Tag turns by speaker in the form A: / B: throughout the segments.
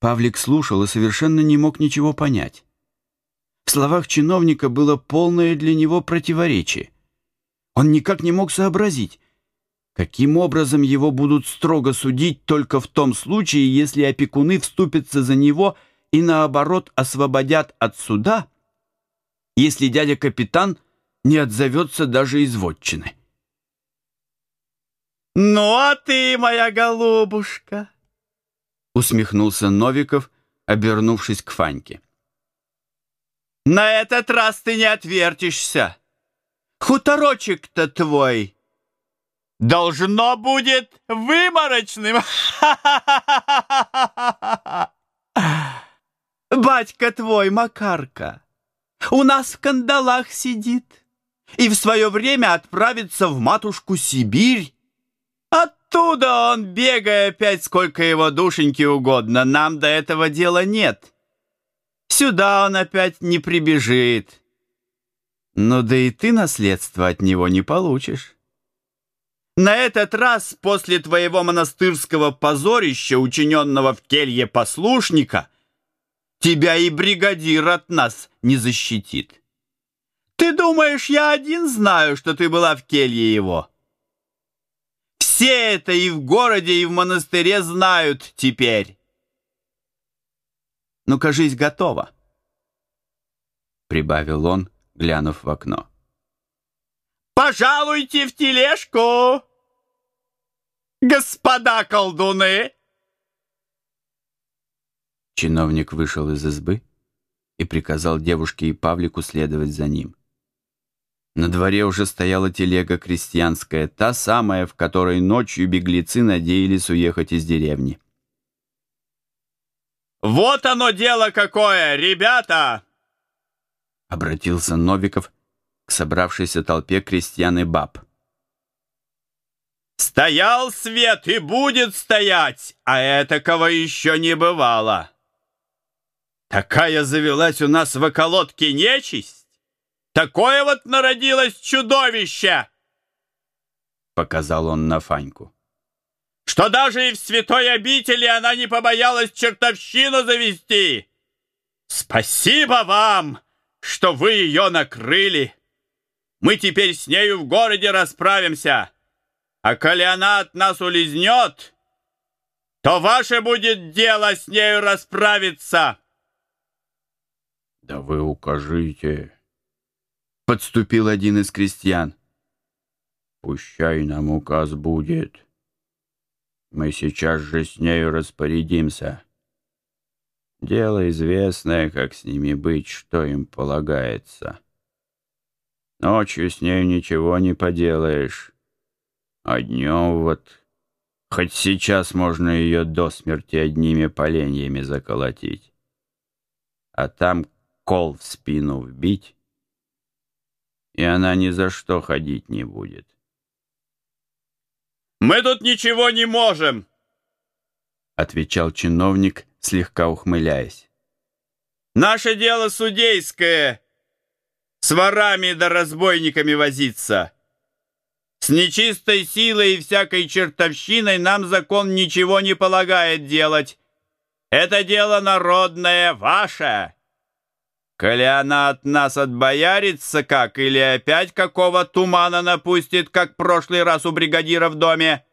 A: Павлик слушал и совершенно не мог ничего понять. В словах чиновника было полное для него противоречие. Он никак не мог сообразить, каким образом его будут строго судить только в том случае, если опекуны вступятся за него и, наоборот, освободят от суда, если дядя-капитан не отзовется даже из вотчины.
B: «Ну, а ты, моя голубушка!»
A: Усмехнулся Новиков, обернувшись к Фаньке.
B: «На этот раз ты не отвертишься. Хуторочек-то твой должно будет выморочным. Батька твой, Макарка, у нас в кандалах сидит и в свое время отправится в матушку Сибирь. Оттуда он, бегая опять сколько его душеньки угодно, нам до этого дела нет. Сюда он опять не прибежит. Ну да и ты наследство от него не получишь. На этот раз, после твоего монастырского позорища, учиненного в келье послушника, тебя и бригадир от нас не защитит. Ты думаешь, я один знаю, что ты была в келье его? Все это и в городе, и в монастыре знают теперь. Ну, кажись, готово. Прибавил он, глянув в окно. Пожалуйте в тележку, господа колдуны.
A: Чиновник вышел из избы и приказал девушке и Павлику следовать за ним. На дворе уже стояла телега крестьянская, та самая, в которой ночью беглецы надеялись уехать из деревни.
B: «Вот оно дело какое, ребята!»
A: Обратился Новиков к собравшейся толпе крестьян и баб.
B: «Стоял свет и будет стоять, а этакого еще не бывало. Такая завелась у нас в околотке нечисть, Такое вот народилось чудовище!»
A: Показал он на Фаньку.
B: «Что даже и в святой обители она не побоялась чертовщину завести! Спасибо вам, что вы ее накрыли! Мы теперь с нею в городе расправимся, а коли она от нас улизнет, то ваше будет дело с нею расправиться!»
A: «Да вы укажите!» Подступил один из крестьян. «Пущай нам указ будет. Мы сейчас же с нею распорядимся. Дело известное, как с ними быть, что им полагается. Ночью с нею ничего не поделаешь, а днем вот... Хоть сейчас можно ее до смерти одними поленьями заколотить, а там кол в спину вбить» и она ни за что ходить не будет.
B: «Мы тут ничего не можем!»
A: — отвечал чиновник, слегка ухмыляясь.
B: «Наше дело судейское, с ворами да разбойниками возиться. С нечистой силой и всякой чертовщиной нам закон ничего не полагает делать. Это дело народное, ваше!» Коли она от нас отбоярится как, или опять какого тумана напустит, как прошлый раз у бригадира в доме,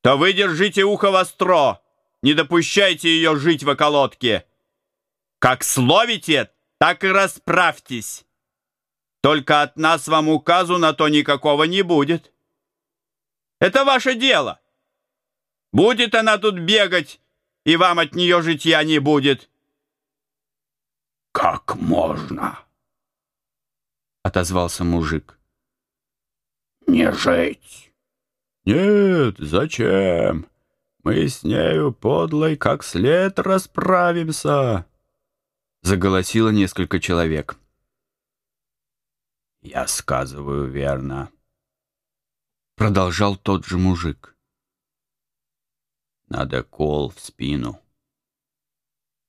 B: то вы держите ухо востро, не допущайте ее жить в околотке. Как словите, так и расправьтесь. Только от нас вам указу на то никакого не будет. Это ваше дело. Будет она тут бегать, и вам от нее житья не будет.
C: «Как можно?»
A: — отозвался мужик.
C: «Не жить».
A: «Нет, зачем? Мы с нею подлой как след расправимся!» Заголосило несколько человек. «Я сказываю верно», — продолжал тот же мужик. «Надо кол в спину»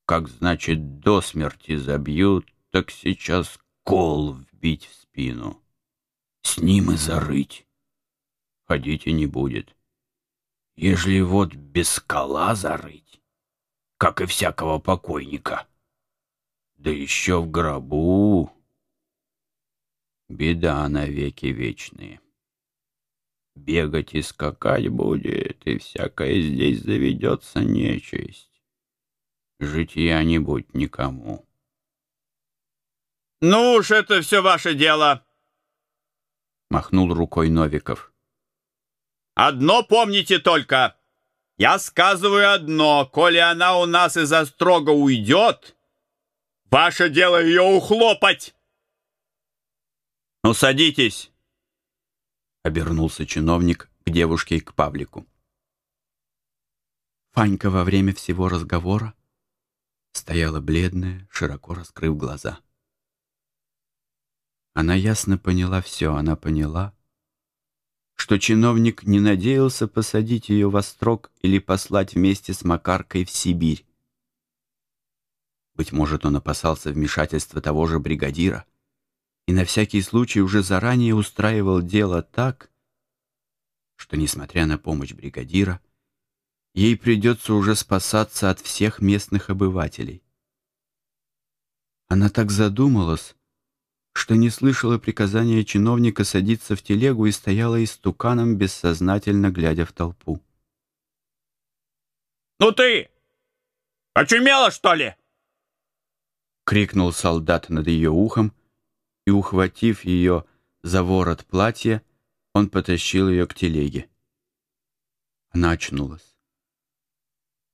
A: как значит до смерти забьют, так сейчас кол вбить в спину. С ним и зарыть. Ходить и не будет. Ежели вот без кола зарыть,
C: как и всякого покойника.
A: Да еще в гробу. Беда навеки вечные. Бегать и скакать будет, и всякое здесь заведется нечисть. Житья не будет никому.
B: «Ну уж это все ваше дело!»
A: Махнул рукой Новиков.
B: «Одно помните только. Я сказываю одно. Коли она у нас из-за строго уйдет, ваше дело ее ухлопать!» «Ну, садитесь!»
A: Обернулся чиновник к девушке и к Павлику. Фанька во время всего разговора стояла бледная, широко раскрыв глаза. Она ясно поняла все, она поняла, что чиновник не надеялся посадить ее во строк или послать вместе с Макаркой в Сибирь. Быть может, он опасался вмешательства того же бригадира и на всякий случай уже заранее устраивал дело так, что, несмотря на помощь бригадира, ей придется уже спасаться от всех местных обывателей. Она так задумалась, что не слышала приказания чиновника садиться в телегу и стояла истуканом, бессознательно глядя в толпу.
B: «Ну ты! Очумела, что ли?»
A: — крикнул солдат над ее ухом, и, ухватив ее за ворот платья, он потащил ее к телеге. Она очнулась.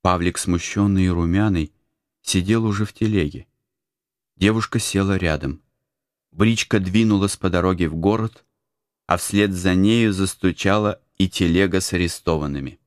A: Павлик, смущенный и румяный, сидел уже в телеге. Девушка села рядом — Бричка двинулась по дороге в город, а вслед за нею застучала и телега с арестованными.